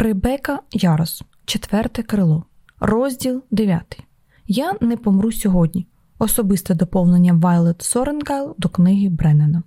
Ребека Ярос, четверте крило, розділ 9. Я не помру сьогодні. Особисте доповнення Вайлет Соренгайл до книги Бреннена.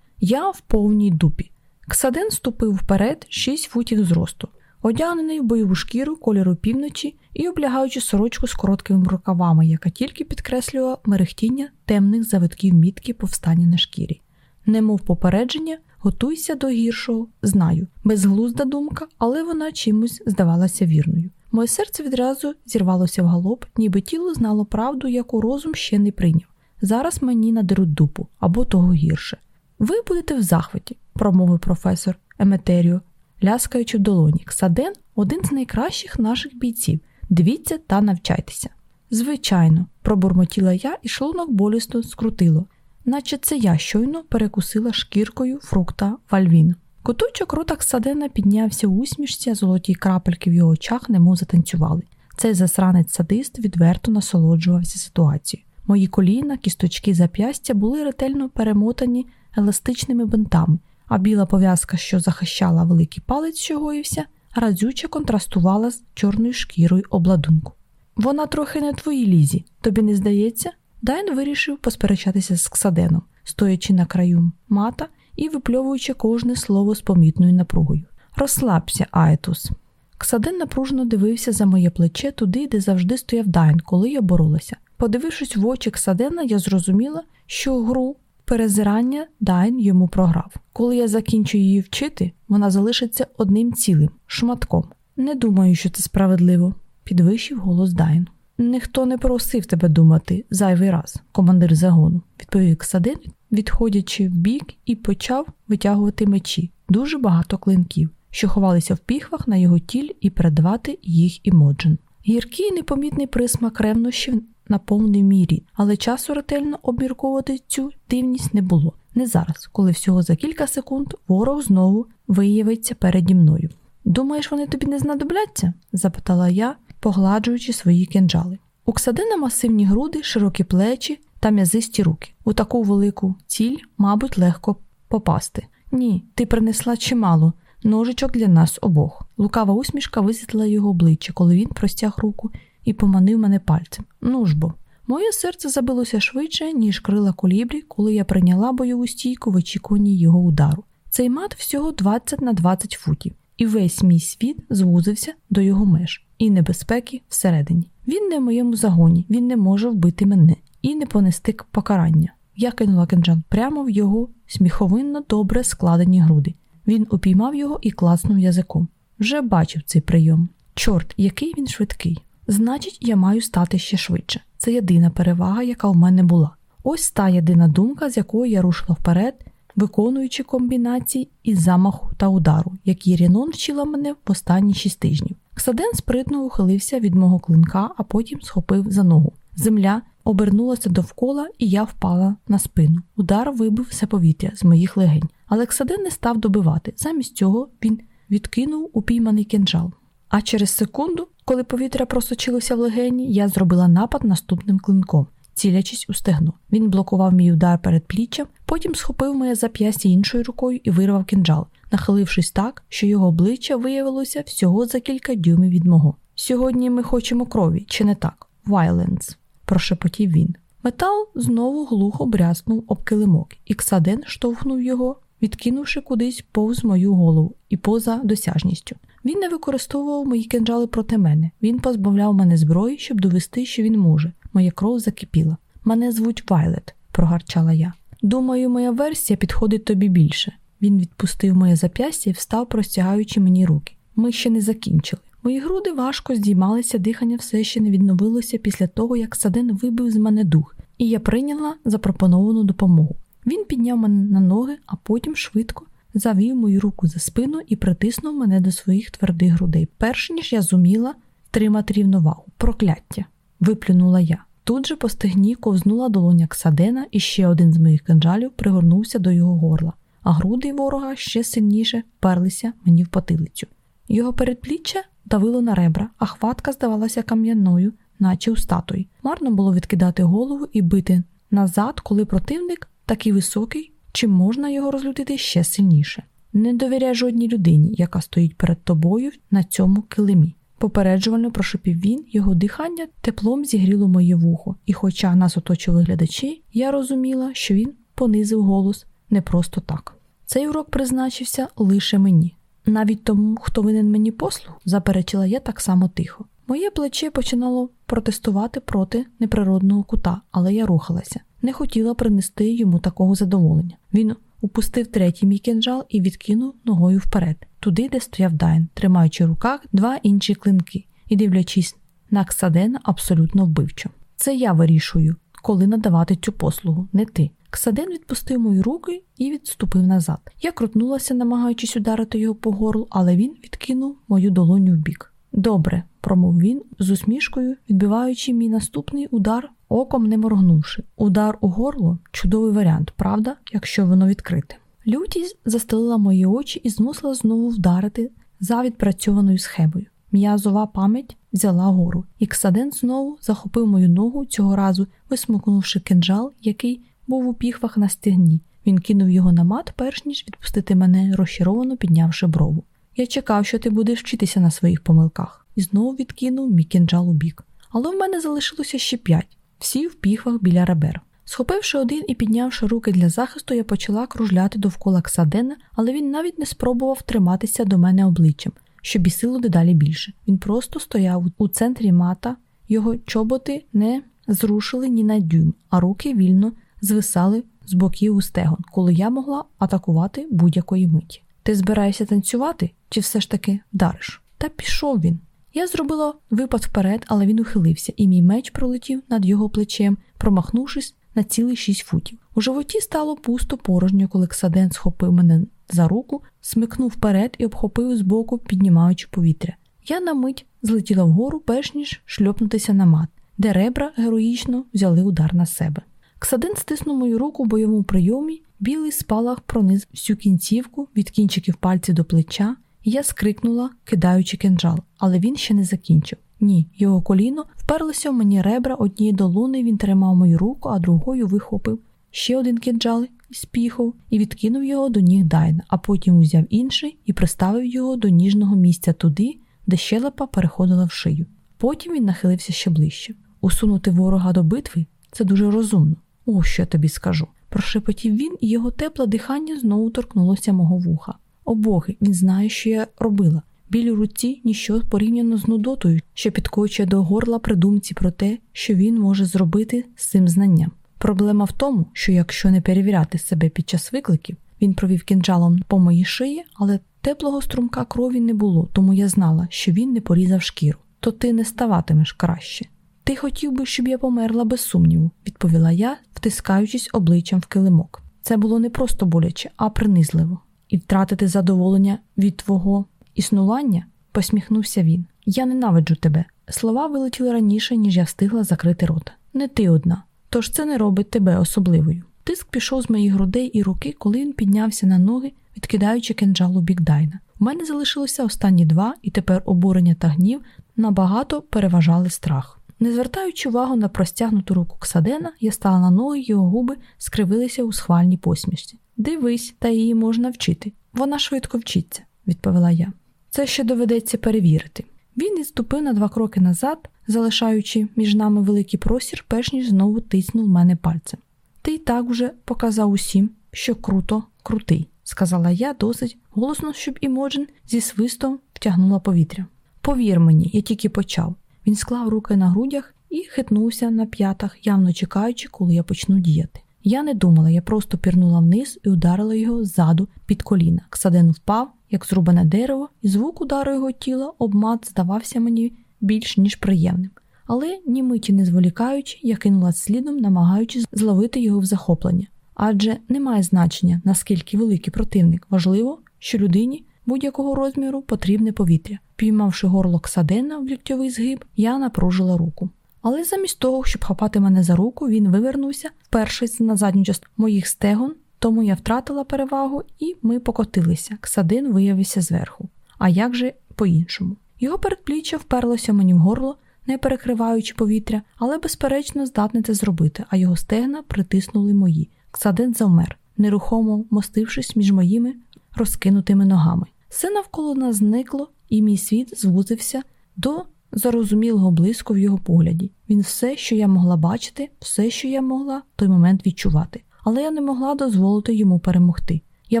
Я в повній дупі. Ксаден ступив вперед 6 футів зросту, одягнений в бойову шкіру кольору півночі і облягаючи сорочку з короткими рукавами, яка тільки підкреслювала мерехтіння темних завитків мітки повстання на шкірі. Немов попередження, готуйся до гіршого, знаю, безглузда думка, але вона чимось здавалася вірною. Моє серце відразу зірвалося в галоп, ніби тіло знало правду, яку розум ще не прийняв. Зараз мені надеруть дупу або того гірше. Ви будете в захваті, промовив професор Еметеріо, ляскаючи в долоні. Ксаден один з найкращих наших бійців. Дивіться та навчайтеся. Звичайно, пробурмотіла я, і шлунок болісно скрутило, наче це я щойно перекусила шкіркою фрукта вальвін. Куточок рота Ксадена піднявся у усмішці, а золоті крапельки в його очах немов затанцювали. Цей засранець садист відверто насолоджувався ситуацією. Мої коліна, кісточки зап'ястя були ретельно перемотані еластичними бинтами, а біла пов'язка, що захищала великий палець, що гоївся, разюче контрастувала з чорною шкірою обладунку. Вона трохи не твоїй лізі, тобі не здається? Дайн вирішив посперечатися з Ксаденом, стоячи на краю мата і випльовуючи кожне слово з помітною напругою. Розслабся, Аетус. Ксаден напружено дивився за моє плече туди, де завжди стояв Дайн, коли я боролася. Подивившись в очі Ксадена, я зрозуміла, що гру перезирання Дайн йому програв. Коли я закінчу її вчити, вона залишиться одним цілим шматком. Не думаю, що це справедливо, підвищив голос Дайн. Ніхто не просив тебе думати зайвий раз, командир загону, відповів Ксаден, відходячи в бік і почав витягувати мечі, дуже багато клинків, що ховалися в піхвах на його тіль і передавати їх імоджен. Гіркий непомітний присмак ревнощів наповнив мій рід, але часу ретельно обмірковувати цю дивність не було. Не зараз, коли всього за кілька секунд ворог знову виявиться переді мною. Думаєш, вони тобі не знадобляться? запитала я, погладжуючи свої кинджали. У Ксадина масивні груди, широкі плечі та м'язисті руки. У таку велику ціль, мабуть, легко попасти. Ні, ти принесла чимало ножичок для нас обох. Лукава усмішка висвітлила його обличчя, коли він простяг руку і поманив мене пальцем. Ну ж бо. Моє серце забилося швидше, ніж крила колібрі, коли я прийняла бойову стійку в очікуванні його удару. Цей мат всього 20 на 20 футів, і весь мій світ звузився до його меж і небезпеки всередині. Він не в моєму загоні, він не може вбити мене і не понести покарання. Я кинула кинджал прямо в його сміховинно добре складені груди. Він упіймав його і класнув язиком. Вже бачив цей прийом. Чорт, який він швидкий. Значить, я маю стати ще швидше. Це єдина перевага, яка у мене була. Ось та єдина думка, з якою я рушила вперед, виконуючи комбінації із замаху та удару, які Рінон вчила мене в останні шість тижнів. Ксаден спритно ухилився від мого клинка, а потім схопив за ногу. Земля обернулася довкола, і я впала на спину. Удар вибив все повітря з моїх легень. Але Ксаден не став добивати. Замість цього він відкинув упійманий кинджал. А через секунду, коли повітря просочилося в легені, я зробила напад наступним клинком, цілячись у стегно. Він блокував мій удар перед пліччям, потім схопив моє зап'ястя іншою рукою і вирвав кинджал, нахилившись так, що його обличчя виявилося всього за кілька дюймів від мого. Сьогодні ми хочемо крові, чи не так? Вайленс, прошепотів він. Метал знову глухо бряснув об килимок, і Ксаден штовхнув його, відкинувши кудись повз мою голову і поза досяжністю. Він не використовував мої кинджали проти мене. Він позбавляв мене зброї, щоб довести, що він може. Моя кров закипіла. Мене звуть Вайлет, прогарчала я. Думаю, моя версія підходить тобі більше. Він відпустив моє зап'ястя і встав, простягаючи мені руки. Ми ще не закінчили. Мої груди важко здіймалися, дихання все ще не відновилося після того, як Саден вибив з мене дух, і я прийняла запропоновану допомогу. Він підняв мене на ноги, а потім швидко завів мою руку за спину і притиснув мене до своїх твердих грудей, перш ніж я зуміла тримати рівновагу. Прокляття. виплюнула я. Тут же по стегні ковзнула долоня Ксадена, і ще один з моїх кинджалів пригорнувся до його горла, а груди ворога ще сильніше перлися мені в потилицю. Його передпліччя давило на ребра, а хватка здавалася кам'яною, наче у статуї. Марно було відкидати голову і бити назад, коли противник такий високий, чи можна його розлютити ще сильніше. Не довіряй жодній людині, яка стоїть перед тобою на цьому килимі. Попереджувально прошепів він, його дихання теплом зігріло моє вухо, і, хоча нас оточили глядачі, я розуміла, що він понизив голос не просто так. Цей урок призначився лише мені. Навіть тому, хто винен мені послуг, заперечила я так само тихо. Моє плече починало протестувати проти неприродного кута, але я рухалася, не хотіла принести йому такого задоволення. Він упустив третій мій кинджал і відкинув ногою вперед, туди, де стояв Дайн, тримаючи в руках два інші клинки і дивлячись на Ксадена абсолютно вбивчо. Це я вирішую, коли надавати цю послугу, не ти. Ксаден відпустив мої руки і відступив назад. Я крутнулася, намагаючись ударити його по горлу, але він відкинув мою долоню вбік. Добре, промов він з усмішкою, відбиваючи мій наступний удар, оком не моргнувши. Удар у горло чудовий варіант, правда, якщо воно відкрите. Лютість застелила мої очі і змусила знову вдарити за відпрацьованою схемою. М'язова пам'ять взяла гору, і Ксаден знову захопив мою ногу, цього разу висмикнувши кинджал, який був у піхвах на стегні. Він кинув його на мат, перш ніж відпустити мене, розчаровано піднявши брову. Я чекав, що ти будеш вчитися на своїх помилках, і знову відкинув мій кинджал у бік. Але в мене залишилося ще п'ять, всі в піхвах біля ребер. Схопивши один і піднявши руки для захисту, я почала кружляти довкола Ксадена, але він навіть не спробував триматися до мене обличчям, що бісило дедалі більше. Він просто стояв у центрі мата, його чоботи не зрушили ні на дюйм, а руки вільно звисали з боків у стегон, коли я могла атакувати будь-якої миті. Ти збираєшся танцювати чи все ж таки вдариш? Та пішов він. Я зробила випад вперед, але він ухилився, і мій меч пролетів над його плечем, промахнувшись на цілий шість футів. У животі стало пусто порожньо, коли Ксаден схопив мене за руку, смикнув вперед і обхопив збоку, піднімаючи повітря. Я на мить злетіла вгору, перш ніж шльопнутися на мат, де ребра героїчно взяли удар на себе. Ксадин стиснув мою руку в бойовому прийомі, білий спалах прониз всю кінцівку від кінчиків пальців до плеча, і я скрикнула, кидаючи кинджал, але він ще не закінчив. Ні, його коліно вперлося в мені ребра однієї долони, він тримав мою руку, а другою вихопив ще один кинджал із піхов і відкинув його до ніг Дайна, а потім узяв інший і приставив його до ніжного місця туди, де щелепа переходила в шию. Потім він нахилився ще ближче. Усунути ворога до битви це дуже розумно. О, що я тобі скажу. Прошепотів він, і його тепле дихання знову торкнулося мого вуха. О боги, він знає, що я робила. Біль у руці ніщо порівняно з нудотою, що підкочує до горла при думці про те, що він може зробити з цим знанням. Проблема в тому, що якщо не перевіряти себе під час викликів, він провів кінджалом по моїй шиї, але теплого струмка крові не було, тому я знала, що він не порізав шкіру. То ти не ставатимеш краще. Ти хотів би, щоб я померла без сумніву, відповіла я, втискаючись обличчям в килимок. Це було не просто боляче, а принизливо. І втратити задоволення від твого існування, посміхнувся він. Я ненавиджу тебе. Слова вилетіли раніше, ніж я встигла закрити рота. Не ти одна. Тож це не робить тебе особливою. Тиск пішов з моїх грудей і руки, коли він піднявся на ноги, відкидаючи кинджалу бікдайна. У мене залишилося останні два, і тепер обурення та гнів набагато переважали страх. Не звертаючи увагу на простягнуту руку Ксадена, я стала на ноги, його губи скривилися у схвальній посмішці. Дивись, та її можна вчити. Вона швидко вчиться, відповіла я. Це ще доведеться перевірити. Він відступив на два кроки назад, залишаючи між нами великий простір, перш ніж знову тиснув мене пальцем. Ти й так вже показав усім, що круто, крутий, сказала я досить голосно, щоб Імоджен зі свистом втягнула повітря. Повір мені, я тільки почав. Він склав руки на грудях і хитнувся на п'ятах, явно чекаючи, коли я почну діяти. Я не думала, я просто пірнула вниз і ударила його ззаду під коліна. Ксаден впав, як зрубане дерево, і звук удару його тіла обмат здавався мені більш ніж приємним. Але ні миті не зволікаючи, я кинула слідом, намагаючись зловити його в захоплення. Адже немає значення, наскільки великий противник. Важливо, що людині будь-якого розміру потрібне повітря. Піймавши горло Ксадена в ліктьовий згиб, я напружила руку. Але замість того, щоб хапати мене за руку, він вивернувся, впершись на задню частину моїх стегон, тому я втратила перевагу, і ми покотилися. Ксадин виявився зверху. А як же по-іншому? Його передпліччя вперлося мені в горло, не перекриваючи повітря, але, безперечно, здатне це зробити, а його стегна притиснули мої. Ксадин завмер, нерухомо мостившись між моїми розкинутими ногами. Все навколо нас зникло, і мій світ звузився до зарозумілого блиску в його погляді. Він все, що я могла бачити, все, що я могла в той момент відчувати. Але я не могла дозволити йому перемогти. Я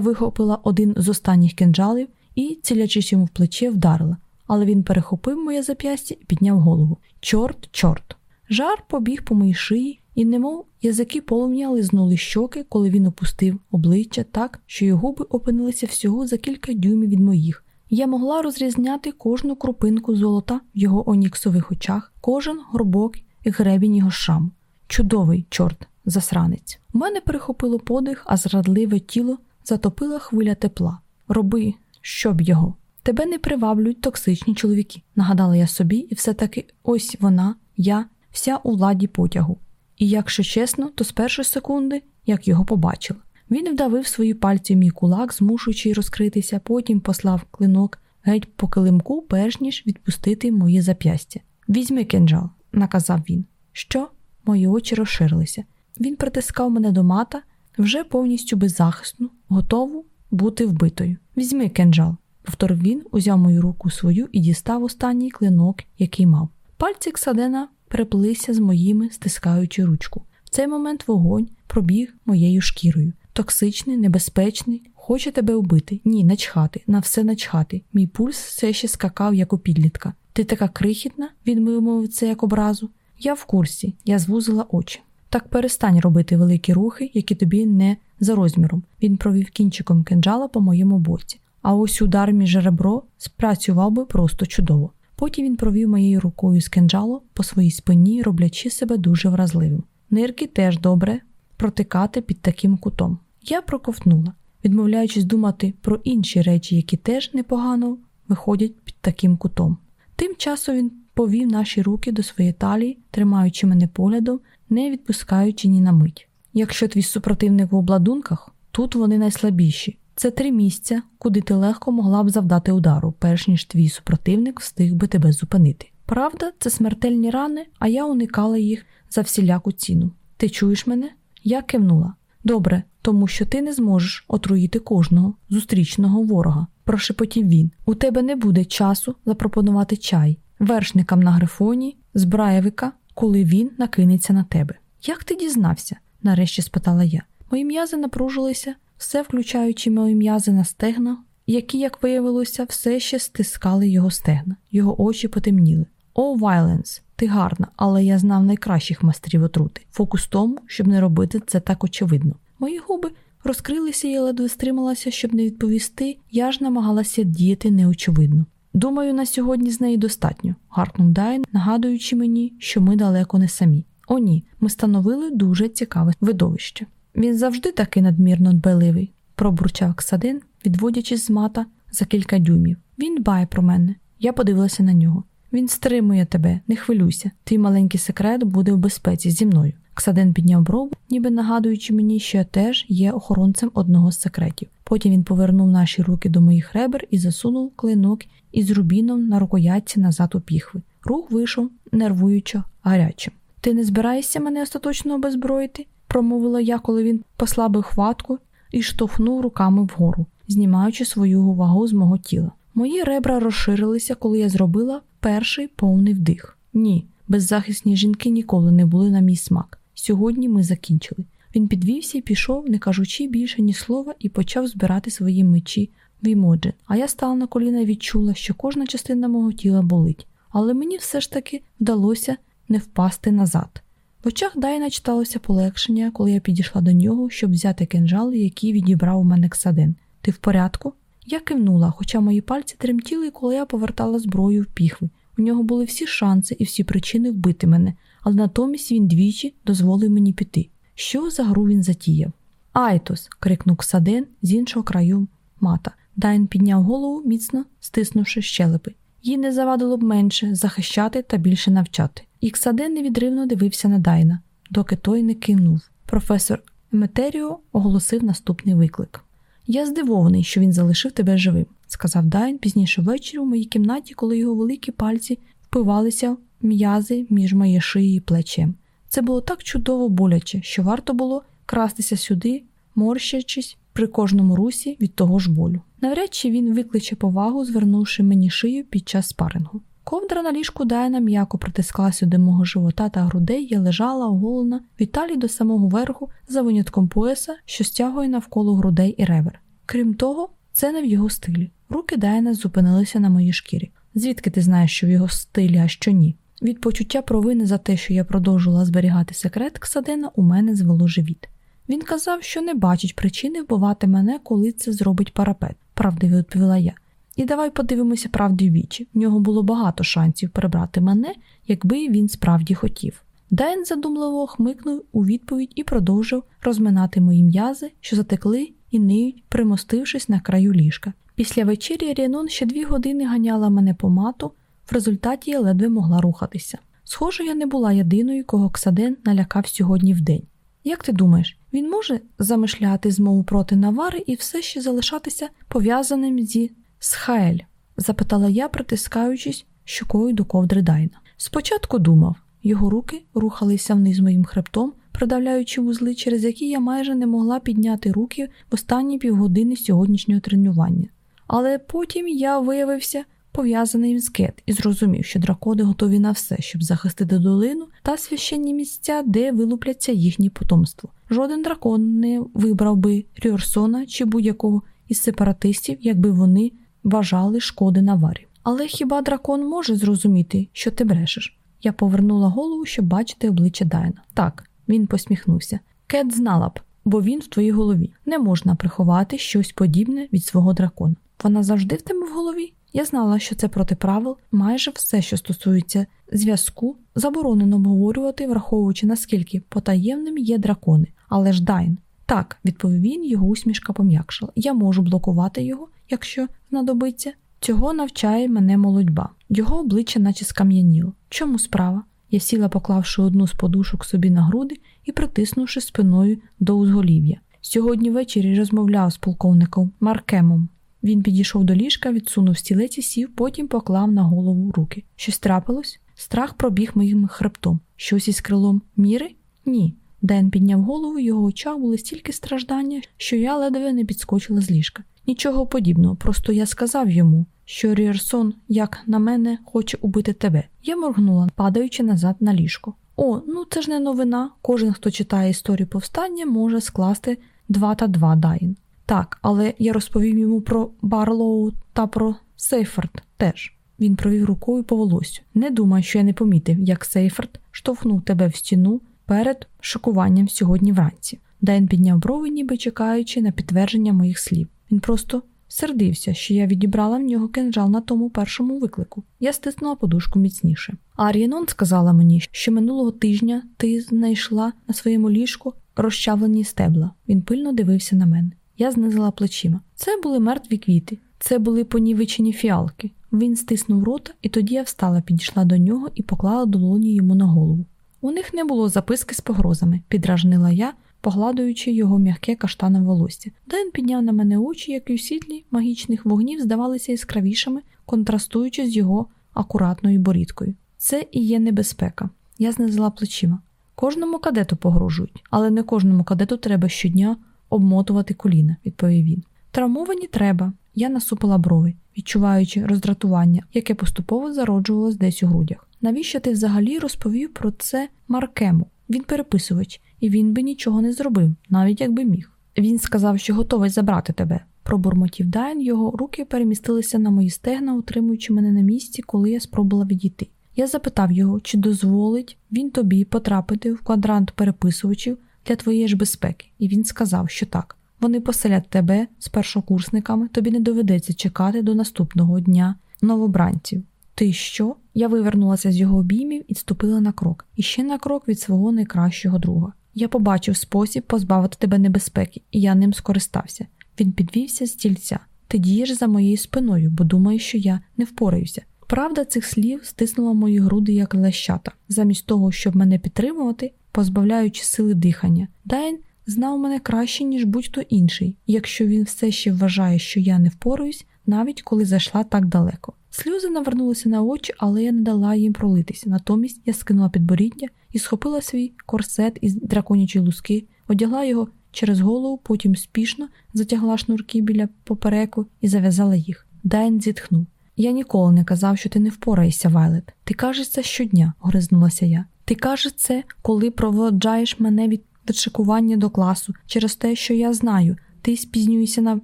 вихопила один з останніх кинджалів і, цілячись йому в плече, вдарила, але він перехопив моє зап'ястя і підняв голову. Чорт, чорт. Жар побіг по моїй шиї, і, немов язики полум'я лизнули щоки, коли він опустив обличчя так, що його губи опинилися всього за кілька дюймів від моїх. Я могла розрізняти кожну крупинку золота в його оніксових очах, кожен горбок і гребінь його шрам. Чудовий чорт, засранець. У мене перехопило подих, а зрадливе тіло затопила хвиля тепла. Роби, щоб його. Тебе не приваблюють токсичні чоловіки, нагадала я собі, і все-таки ось вона, я, вся у ладі потягу. І якщо чесно, то з першої секунди, як його побачила. Він вдавив свої пальці в мій кулак, змушуючи розкритися, потім послав клинок геть по килимку, перш ніж відпустити моє зап'ястя. Візьми кинджал, наказав він. Що? Мої очі розширилися. Він притискав мене до мата, вже повністю беззахисну, готову бути вбитою. Візьми кинджал, повторив він, узяв мою руку свою і дістав останній клинок, який мав. Пальці Ксадена переплилися з моїми, стискаючи ручку. В цей момент вогонь пробіг моєю шкірою. Токсичний, небезпечний, хоче тебе вбити. Ні, начхати, на все начхати. Мій пульс все ще скакав, як у підлітка. Ти така крихітна, він вимовив це як образу. Я в курсі, я звузила очі. Так перестань робити великі рухи, які тобі не за розміром. Він провів кінчиком кинджала по моєму боці. А ось удар між ребро спрацював би просто чудово. Потім він провів моєю рукою з кинджалу по своїй спині, роблячи себе дуже вразливим. Нирки теж добре протикати під таким кутом. Я проковтнула, відмовляючись думати про інші речі, які теж непогано виходять під таким кутом. Тим часом він повів наші руки до своєї талії, тримаючи мене поглядом, не відпускаючи ні на мить. Якщо твій супротивник в обладунках, тут вони найслабіші. Це три місця, куди ти легко могла б завдати удару, перш ніж твій супротивник встиг би тебе зупинити. Правда, це смертельні рани, а я уникала їх за всіляку ціну. Ти чуєш мене? Я кивнула. Добре, тому що ти не зможеш отруїти кожного зустрічного ворога. Прошепотів він. У тебе не буде часу запропонувати чай вершникам на грифоні, збраєвика, коли він накинеться на тебе. Як ти дізнався? нарешті спитала я. Мої м'язи напружилися, все включаючи мої м'язи на стегна, які, як виявилося, все ще стискали його стегна, його очі потемніли. О, Вайленс, ти гарна, але я знав найкращих майстрів отрути. Фокус в тому, щоб не робити це так очевидно. Мої губи розкрилися і ледве стрималася, щоб не відповісти, я ж намагалася діяти неочевидно. Думаю, на сьогодні з неї достатньо, гаркнув Дайн, нагадуючи мені, що ми далеко не самі. О, ні, ми становили дуже цікаве видовище. Він завжди такий надмірно дбайливий, пробурчав Ксадин, відводячись з мата за кілька дюймів. Він дбає про мене. Я подивилася на нього. Він стримує тебе, не хвилюйся. Твій маленький секрет буде в безпеці зі мною. Ксаден підняв брову, ніби нагадуючи мені, що я теж є охоронцем одного з секретів. Потім він повернув наші руки до моїх ребер і засунув клинок із рубіном на рукоятці назад у піхви. Рух вийшов нервуючо гарячим. Ти не збираєшся мене остаточно обезброїти? Промовила я, коли він послабив хватку і штовхнув руками вгору, знімаючи свою увагу з мого тіла. Мої ребра розширилися, коли я зробила перший повний вдих. Ні, беззахисні жінки ніколи не були на мій смак. Сьогодні ми закінчили. Він підвівся і пішов, не кажучи більше ні слова, і почав збирати свої мечі в імоджен. А я стала на коліна і відчула, що кожна частина мого тіла болить. Але мені все ж таки вдалося не впасти назад. В очах Дайна читалося полегшення, коли я підійшла до нього, щоб взяти кинжал, який відібрав у мене Ксадин. Ти в порядку? Я кивнула, хоча мої пальці тремтіли, коли я повертала зброю в піхви. У нього були всі шанси і всі причини вбити мене, але натомість він двічі дозволив мені піти. Що за гру він затіяв? Айтос. крикнув Ксаден з іншого краю мата. Дайн підняв голову, міцно стиснувши щелепи. Їй не завадило б менше захищати та більше навчати. І Ксаден невідривно дивився на Дайна, доки той не кинув. Професор Еметеріо оголосив наступний виклик. Я здивований, що він залишив тебе живим, сказав Дайн пізніше ввечері у моїй кімнаті, коли його великі пальці впивалися м'язи між моєю шиєю і плечем. Це було так чудово боляче, що варто було крастися сюди, морщачись при кожному русі від того ж болю. Навряд чи він викличе повагу, звернувши мені шию під час спарингу. Ковдра на ліжку Дайна м'яко притисклася до мого живота та грудей, я лежала оголена від до самого верху за винятком пояса, що стягує навколо грудей і ребер. Крім того, це не в його стилі. Руки Дайна зупинилися на моїй шкірі. Звідки ти знаєш, що в його стилі, а що ні? Від почуття провини за те, що я продовжувала зберігати секрет Ксадена, у мене звело живіт. Він казав, що не бачить причини вбивати мене, коли це зробить парапет, правдиво відповіла я. І давай подивимося правді в вічі. В нього було багато шансів прибрати мене, якби він справді хотів. Дайн задумливо хмикнув у відповідь і продовжив розминати мої м'язи, що затекли і ниють, примостившись на краю ліжка. Після вечері Рінон ще дві години ганяла мене по мату, в результаті я ледве могла рухатися. Схоже, я не була єдиною, кого Ксаден налякав сьогодні в день. Як ти думаєш, він може замишляти змову проти Навари і все ще залишатися пов'язаним зі Схаель? запитала я, притискаючись щокою до ковдри Дайна. Спочатку думав, його руки рухалися вниз моїм хребтом, продавляючи вузли, через які я майже не могла підняти руки в останні півгодини сьогоднішнього тренування. Але потім я виявився пов'язаний з Кет і зрозумів, що дракони готові на все, щоб захистити долину та священні місця, де вилупляться їхні потомство. Жоден дракон не вибрав би Ріорсона чи будь-якого із сепаратистів, якби вони вважали шкоди наварів. Але хіба дракон може зрозуміти, що ти брешеш? Я повернула голову, щоб бачити обличчя Дайна. Так, він посміхнувся. Кет знала б, бо він в твоїй голові. Не можна приховати щось подібне від свого дракона. Вона завжди в тебе в голові? Я знала, що це проти правил, майже все, що стосується зв'язку, заборонено обговорювати, враховуючи наскільки потаємним є дракони. Але ж Дайн. Так, відповів він, його усмішка пом'якшила. Я можу блокувати його, якщо знадобиться. Цього навчає мене молодьба. Його обличчя наче скам'яніло. Чому справа? Я сіла, поклавши одну з подушок собі на груди і притиснувши спиною до узголів'я. Сьогодні ввечері розмовляв з полковником Маркемом. Він підійшов до ліжка, відсунув стілець і сів, потім поклав на голову руки. Щось трапилось? Страх пробіг моїм хребтом. Щось із крилом міри? Ні. Ден підняв голову, його очах були стільки страждання, що я ледве не підскочила з ліжка. Нічого подібного, просто я сказав йому, що Ріерсон, як на мене, хоче убити тебе. Я моргнула, падаючи назад на ліжко. О, ну це ж не новина. Кожен, хто читає історію повстання, може скласти два та два Дайн. Так, але я розповів йому про Барлоу та про Сейфорд теж. Він провів рукою по волосю. Не думай, що я не помітив, як Сейфорд штовхнув тебе в стіну перед шокуванням сьогодні вранці. Дайн підняв брови, ніби чекаючи на підтвердження моїх слів. Він просто сердився, що я відібрала в нього кинжал на тому першому виклику. Я стиснула подушку міцніше. Ар'єнон сказала мені, що минулого тижня ти знайшла на своєму ліжку розчавлені стебла. Він пильно дивився на мене. Я знизила плечима. Це були мертві квіти, це були понівечені фіалки. Він стиснув рота, і тоді я встала, підійшла до нього і поклала долоні йому на голову. У них не було записки з погрозами, підражнила я, погладуючи його м'яке каштанове волосся. Ден підняв на мене очі, які у світлі магічних вогнів здавалися яскравішими, контрастуючи з його акуратною борідкою. Це і є небезпека. Я знизила плечима. Кожному кадету погрожують, але не кожному кадету треба щодня обмотувати коліна, відповів він. Травмовані треба. Я насупила брови, відчуваючи роздратування, яке поступово зароджувалось десь у грудях. Навіщо ти взагалі розповів про це Маркему? Він переписувач, і він би нічого не зробив, навіть якби міг. Він сказав, що готовий забрати тебе. Пробурмотів Дайн, його руки перемістилися на мої стегна, утримуючи мене на місці, коли я спробувала відійти. Я запитав його, чи дозволить він тобі потрапити в квадрант переписувачів для твоєї ж безпеки, і він сказав, що так. Вони поселять тебе з першокурсниками, тобі не доведеться чекати до наступного дня новобранців. Ти що? Я вивернулася з його обіймів і ступила на крок, і ще на крок від свого найкращого друга. Я побачив спосіб позбавити тебе небезпеки, і я ним скористався. Він підвівся з стільця. Ти дієш за моєю спиною, бо думаєш, що я не впораюся. Правда цих слів стиснула мої груди як лещата, замість того, щоб мене підтримувати, позбавляючи сили дихання. Дайн знав мене краще, ніж будь-хто інший, якщо він все ще вважає, що я не впораюсь, навіть коли зайшла так далеко. Сльози навернулися на очі, але я не дала їм пролитися. Натомість я скинула підборіддя і схопила свій корсет із драконячої луски, одягла його через голову, потім спішно затягла шнурки біля попереку і зав'язала їх. Дайн зітхнув. Я ніколи не казав, що ти не впораєшся, Вайлет. Ти кажеш це щодня, гризнулася я. Ти кажеш це, коли проводжаєш мене від шикування до класу, через те, що я знаю, ти спізнюєшся на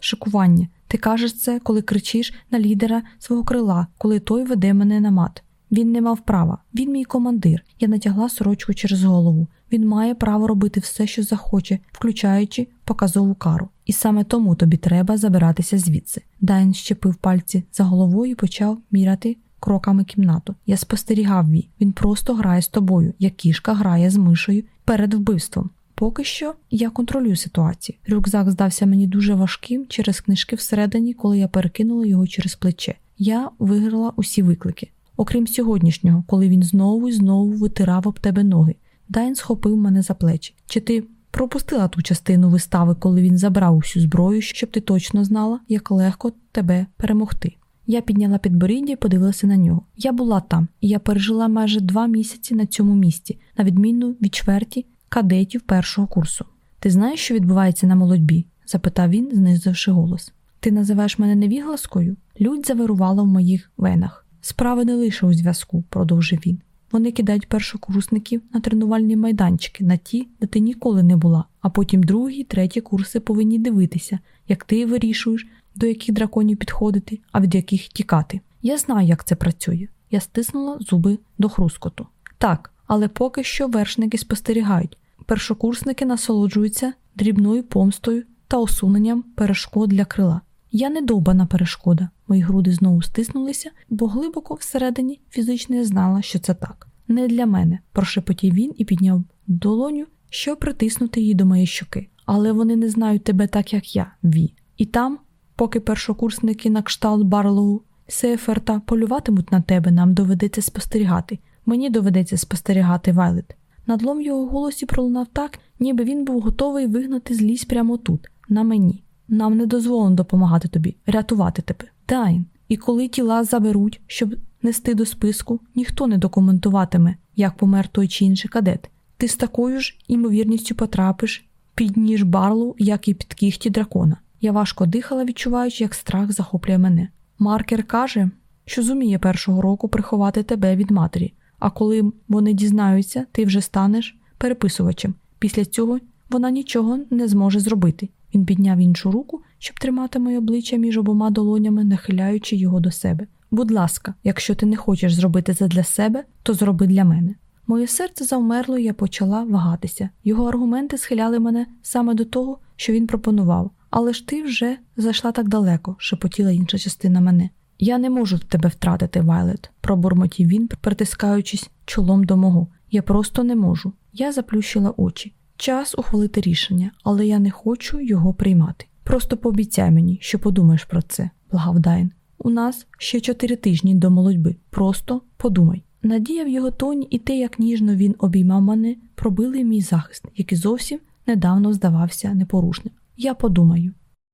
шикування. Ти кажеш це, коли кричиш на лідера свого крила, коли той веде мене на мат. Він не мав права, він мій командир. Я натягла сорочку через голову. Він має право робити все, що захоче, включаючи показову кару. І саме тому тобі треба забиратися звідси. Дайн щепив пальці за головою і почав міряти кроками кімнату. Я спостерігав Ві. Він просто грає з тобою, як кішка грає з мишою перед вбивством. Поки що я контролюю ситуацію. Рюкзак здався мені дуже важким через книжки всередині, коли я перекинула його через плече. Я виграла усі виклики, окрім сьогоднішнього, коли він знову і знову витирав об тебе ноги. Дайн схопив мене за плечі. Чи ти пропустила ту частину вистави, коли він забрав усю зброю, щоб ти точно знала, як легко тебе перемогти? Я підняла підборіддя і подивилася на нього. Я була там, і я пережила майже два місяці на цьому місці, на відміну від чверті кадетів першого курсу. Ти знаєш, що відбувається на молодьбі? запитав він, знизивши голос. Ти називаєш мене невігласкою? Людь завирувала в моїх венах. Справи не лише у зв'язку, продовжив він. Вони кидають першокурсників на тренувальні майданчики, на ті, де ти ніколи не була, а потім другі, треті курси повинні дивитися, як ти вирішуєш, до яких драконів підходити, а від яких тікати. Я знаю, як це працює. Я стиснула зуби до хрускоту. Так, але поки що вершники спостерігають. Першокурсники насолоджуються дрібною помстою та усуненням перешкод для крила. Я не довбана перешкода. Мої груди знову стиснулися, бо глибоко всередині фізично я знала, що це так. Не для мене, прошепотів він і підняв долоню, щоб притиснути її до моєї щоки. Але вони не знають тебе так, як я, Ві. І там, поки першокурсники на кшталт Барлоу, Сеферта полюватимуть на тебе, нам доведеться спостерігати. Мені доведеться спостерігати Вайлет. Надлом його голосі пролунав так, ніби він був готовий вигнати злість прямо тут, на мені. Нам не дозволено допомагати тобі, рятувати тебе. Дайн. І коли тіла заберуть, щоб нести до списку, ніхто не документуватиме, як помер той чи інший кадет. Ти з такою ж імовірністю потрапиш під ніж барлу, як і під кіхті дракона. Я важко дихала, відчуваючи, як страх захоплює мене. Маркер каже, що зуміє першого року приховати тебе від матері, а коли вони дізнаються, ти вже станеш переписувачем. Після цього вона нічого не зможе зробити. Він підняв іншу руку, щоб тримати моє обличчя між обома долонями, нахиляючи його до себе. Будь ласка, якщо ти не хочеш зробити це для себе, то зроби для мене. Моє серце завмерло, і я почала вагатися. Його аргументи схиляли мене саме до того, що він пропонував. Але ж ти вже зайшла так далеко, шепотіла інша частина мене. Я не можу тебе втратити, Вайлет, пробурмотів він, притискаючись чолом до мого. Я просто не можу. Я заплющила очі. Час ухвалити рішення, але я не хочу його приймати. Просто пообіцяй мені, що подумаєш про це, благав Дайн. У нас ще чотири тижні до молодьби. Просто подумай. Надія в його тоні і те, як ніжно він обіймав мене, пробили мій захист, який зовсім недавно здавався непорушним. Я подумаю.